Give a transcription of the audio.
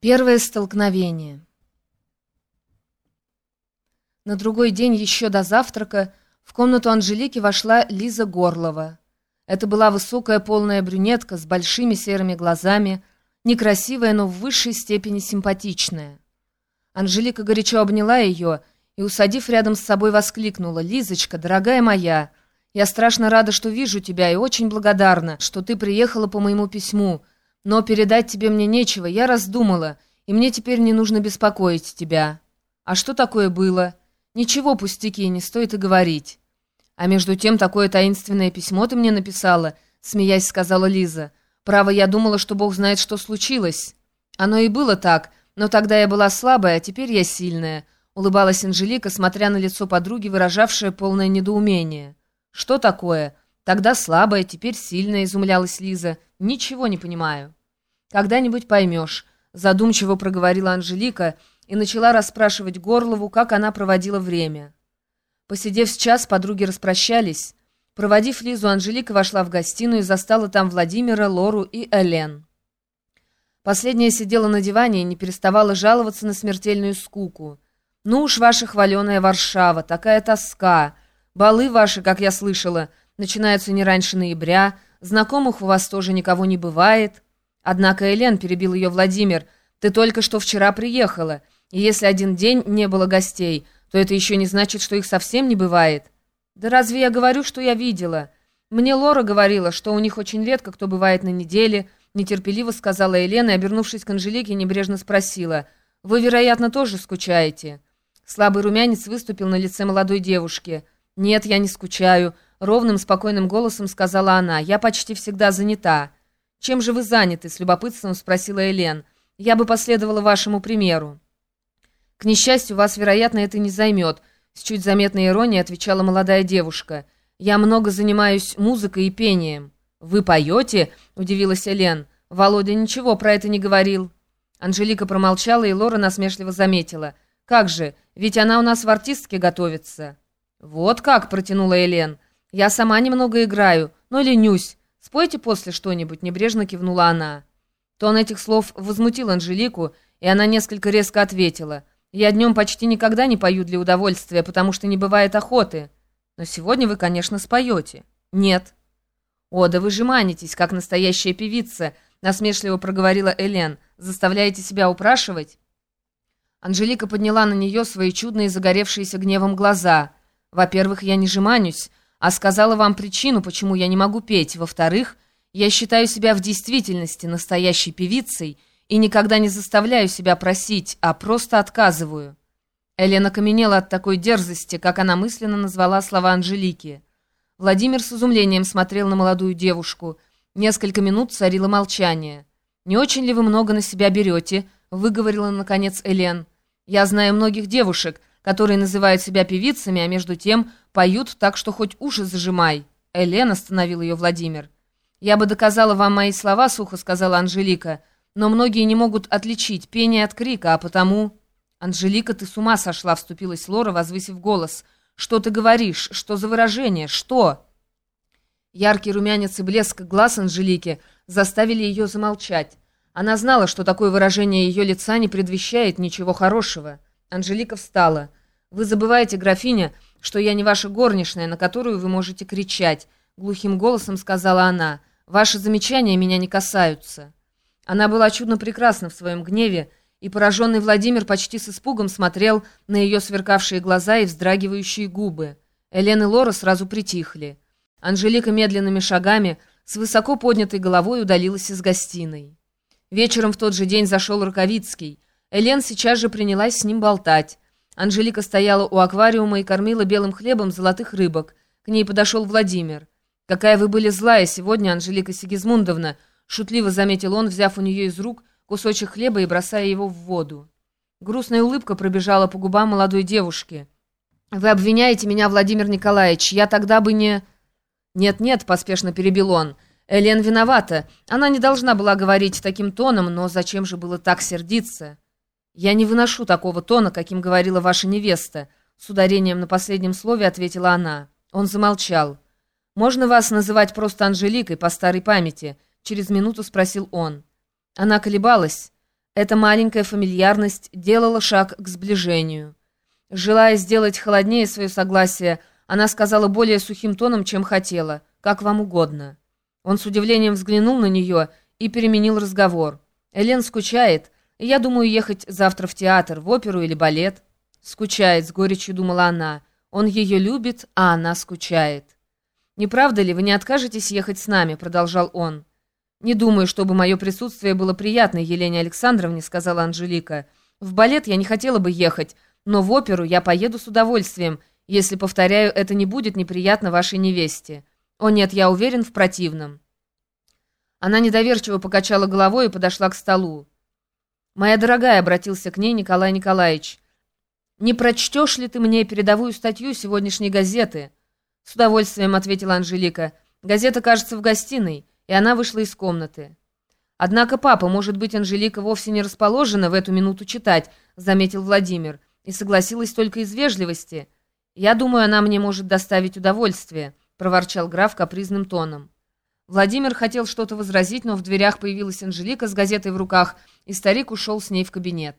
Первое столкновение. На другой день, еще до завтрака, в комнату Анжелики вошла Лиза Горлова. Это была высокая полная брюнетка с большими серыми глазами, некрасивая, но в высшей степени симпатичная. Анжелика горячо обняла ее и, усадив рядом с собой, воскликнула «Лизочка, дорогая моя, я страшно рада, что вижу тебя, и очень благодарна, что ты приехала по моему письму». Но передать тебе мне нечего, я раздумала, и мне теперь не нужно беспокоить тебя. А что такое было? Ничего, пустяки, не стоит и говорить. А между тем такое таинственное письмо ты мне написала, смеясь сказала Лиза. Право, я думала, что Бог знает, что случилось. Оно и было так, но тогда я была слабая, а теперь я сильная, улыбалась Анжелика, смотря на лицо подруги, выражавшее полное недоумение. Что такое? Тогда слабая, теперь сильная, изумлялась Лиза. Ничего не понимаю. «Когда-нибудь поймешь», — задумчиво проговорила Анжелика и начала расспрашивать Горлову, как она проводила время. Посидев с час, подруги распрощались. Проводив Лизу, Анжелика вошла в гостиную и застала там Владимира, Лору и Элен. Последняя сидела на диване и не переставала жаловаться на смертельную скуку. «Ну уж ваша хваленая Варшава, такая тоска. Балы ваши, как я слышала, начинаются не раньше ноября, знакомых у вас тоже никого не бывает». Однако Элен, перебил ее Владимир, ты только что вчера приехала, и если один день не было гостей, то это еще не значит, что их совсем не бывает. Да разве я говорю, что я видела? Мне Лора говорила, что у них очень редко кто бывает на неделе, нетерпеливо сказала Елена и, обернувшись к Анжелике, небрежно спросила, «Вы, вероятно, тоже скучаете?» Слабый румянец выступил на лице молодой девушки. «Нет, я не скучаю», — ровным, спокойным голосом сказала она. «Я почти всегда занята». «Чем же вы заняты?» — с любопытством спросила Элен. «Я бы последовала вашему примеру». «К несчастью, вас, вероятно, это не займет», — с чуть заметной иронией отвечала молодая девушка. «Я много занимаюсь музыкой и пением». «Вы поете?» — удивилась Элен. «Володя ничего про это не говорил». Анжелика промолчала, и Лора насмешливо заметила. «Как же, ведь она у нас в артистке готовится». «Вот как», — протянула Элен. «Я сама немного играю, но ленюсь. «Спойте после что-нибудь», — небрежно кивнула она. Тон этих слов возмутил Анжелику, и она несколько резко ответила. «Я днем почти никогда не пою для удовольствия, потому что не бывает охоты. Но сегодня вы, конечно, споете». «Нет». «О, да вы же манитесь, как настоящая певица», — насмешливо проговорила Элен. «Заставляете себя упрашивать?» Анжелика подняла на нее свои чудные загоревшиеся гневом глаза. «Во-первых, я не жеманюсь, а сказала вам причину, почему я не могу петь. Во-вторых, я считаю себя в действительности настоящей певицей и никогда не заставляю себя просить, а просто отказываю». Элена каменела от такой дерзости, как она мысленно назвала слова Анжелики. Владимир с изумлением смотрел на молодую девушку. Несколько минут царило молчание. «Не очень ли вы много на себя берете?» — выговорила, наконец, Элен. «Я знаю многих девушек, которые называют себя певицами, а между тем поют так, что хоть уши зажимай. Элен остановил ее Владимир. «Я бы доказала вам мои слова», — сухо сказала Анжелика, «но многие не могут отличить пение от крика, а потому...» «Анжелика, ты с ума сошла», — вступилась Лора, возвысив голос. «Что ты говоришь? Что за выражение? Что?» Яркий румянец и блеск глаз Анжелики заставили ее замолчать. Она знала, что такое выражение ее лица не предвещает ничего хорошего. Анжелика встала. «Вы забываете, графиня, что я не ваша горничная, на которую вы можете кричать», — глухим голосом сказала она. «Ваши замечания меня не касаются». Она была чудно прекрасна в своем гневе, и пораженный Владимир почти с испугом смотрел на ее сверкавшие глаза и вздрагивающие губы. Элен и Лора сразу притихли. Анжелика медленными шагами с высоко поднятой головой удалилась из гостиной. Вечером в тот же день зашел Раковицкий. Элен сейчас же принялась с ним болтать. Анжелика стояла у аквариума и кормила белым хлебом золотых рыбок. К ней подошел Владимир. «Какая вы были злая сегодня, Анжелика Сигизмундовна!» Шутливо заметил он, взяв у нее из рук кусочек хлеба и бросая его в воду. Грустная улыбка пробежала по губам молодой девушки. «Вы обвиняете меня, Владимир Николаевич, я тогда бы не...» «Нет-нет», — поспешно перебил он, — «Элен виновата. Она не должна была говорить таким тоном, но зачем же было так сердиться?» «Я не выношу такого тона, каким говорила ваша невеста», — с ударением на последнем слове ответила она. Он замолчал. «Можно вас называть просто Анжеликой по старой памяти?» — через минуту спросил он. Она колебалась. Эта маленькая фамильярность делала шаг к сближению. Желая сделать холоднее свое согласие, она сказала более сухим тоном, чем хотела, как вам угодно. Он с удивлением взглянул на нее и переменил разговор. «Элен скучает, я думаю ехать завтра в театр, в оперу или балет». «Скучает», — с горечью думала она. «Он ее любит, а она скучает». «Не правда ли, вы не откажетесь ехать с нами?» — продолжал он. «Не думаю, чтобы мое присутствие было приятно Елене Александровне», — сказала Анжелика. «В балет я не хотела бы ехать, но в оперу я поеду с удовольствием, если, повторяю, это не будет неприятно вашей невесте. О нет, я уверен в противном». Она недоверчиво покачала головой и подошла к столу. «Моя дорогая», — обратился к ней Николай Николаевич, — «не прочтешь ли ты мне передовую статью сегодняшней газеты?» «С удовольствием», — ответила Анжелика. «Газета, кажется, в гостиной» и она вышла из комнаты. «Однако, папа, может быть, Анжелика вовсе не расположена в эту минуту читать», — заметил Владимир, и согласилась только из вежливости. «Я думаю, она мне может доставить удовольствие», — проворчал граф капризным тоном. Владимир хотел что-то возразить, но в дверях появилась Анжелика с газетой в руках, и старик ушел с ней в кабинет.